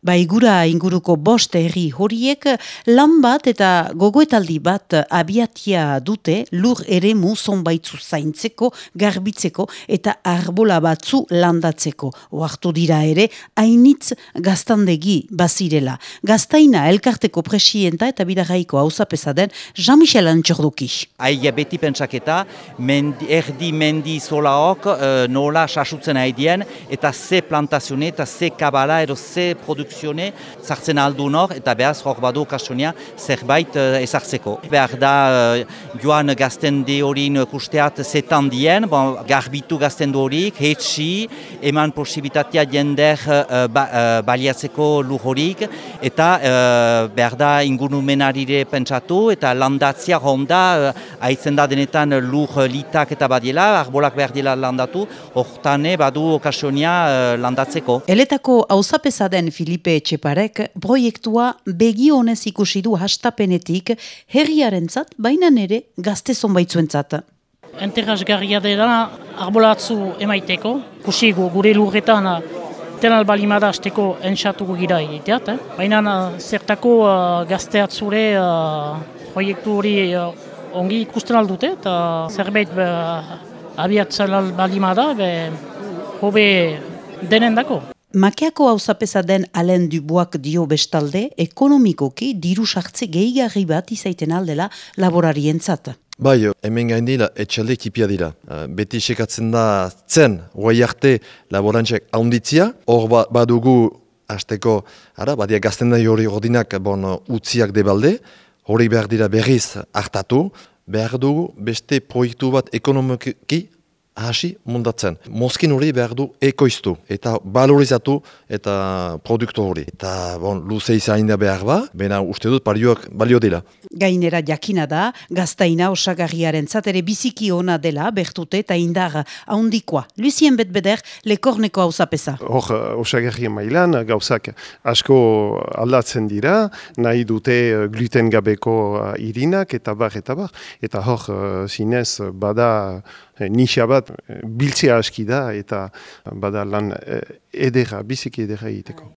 Baigura inguruko bost herri horiek lan bat eta gogoetaldi bat abiatia dute lur ere zonbaitzu zaintzeko, garbitzeko eta arbola batzu landatzeko. Oartu dira ere, hainitz gaztandegi bazirela. Gaztaina elkarteko presienta eta bidaraiko hauzapesa den Jean-Michel Antxorduki. Aia beti pentsaketa, mendi, erdi mendi zolaok uh, nola sasutzen haidien eta ze plantazione eta ze kabala edo ze produk produkzione zartzen aldu nor eta behaz hor badu kasonia zerbait uh, ezartzeko. Behar da uh, joan gazten de horin kusteat zetan dien, bon, garbitu gazten horik, hetsi, eman posibitatea jender uh, ba, uh, baliatzeko lur horik eta uh, behar da ingunumenarire pentsatu eta landatzia honda uh, aitzen da denetan lur litak eta badiela, arbolak behar dela landatu, hortane badu okasionia uh, landatzeko. Eletako hauzapesa den Filip Filipe Etxeparek proiektua begi honez ikusi du hastapenetik herriarentzat baina nere gazte zonbaitzuentzat. Enterrazgarria dela arbolatzu emaiteko, kusi gure lurretan tenal balimada hasteko entsatuko gira egiteat, eh? baina zertako uh, gazteatzure uh, proiektu hori uh, ongi ikusten aldute, eta zerbait uh, abiatzen balimada, be, hobe denen dako. Makeako hauzapeza den Alen Duboak dio bestalde, ekonomikoki diru sartze gehigarri bat izaiten aldela laborarientzat. Bai, hemen gain dira, etxalde ekipia dira. Uh, beti sekatzen da zen, guai arte laborantzak haunditzia, hor ba, badugu hasteko, ara, badia gazten da hori ordinak bon, utziak debalde, hori behar dira berriz hartatu, behar dugu beste proiektu bat ekonomiki hasi mundatzen. Mozkin hori behar du ekoiztu eta balorizatu eta produktu hori. Eta bon, luze izan da behar ba, bena uste dut parioak balio dela. Gainera jakina da, gaztaina osagarriaren ere biziki ona dela, bertute eta indar haundikoa. Lucien Betbeder, lekorneko hau zapesa. Hor, osagarrien mailan, gauzak asko aldatzen dira, nahi dute eh, gluten gabeko eh, irinak eta bar eta bar. Eta hor, eh, zinez, bada nisa bat biltzea aski da eta bada lan edera, biziki edera egiteko.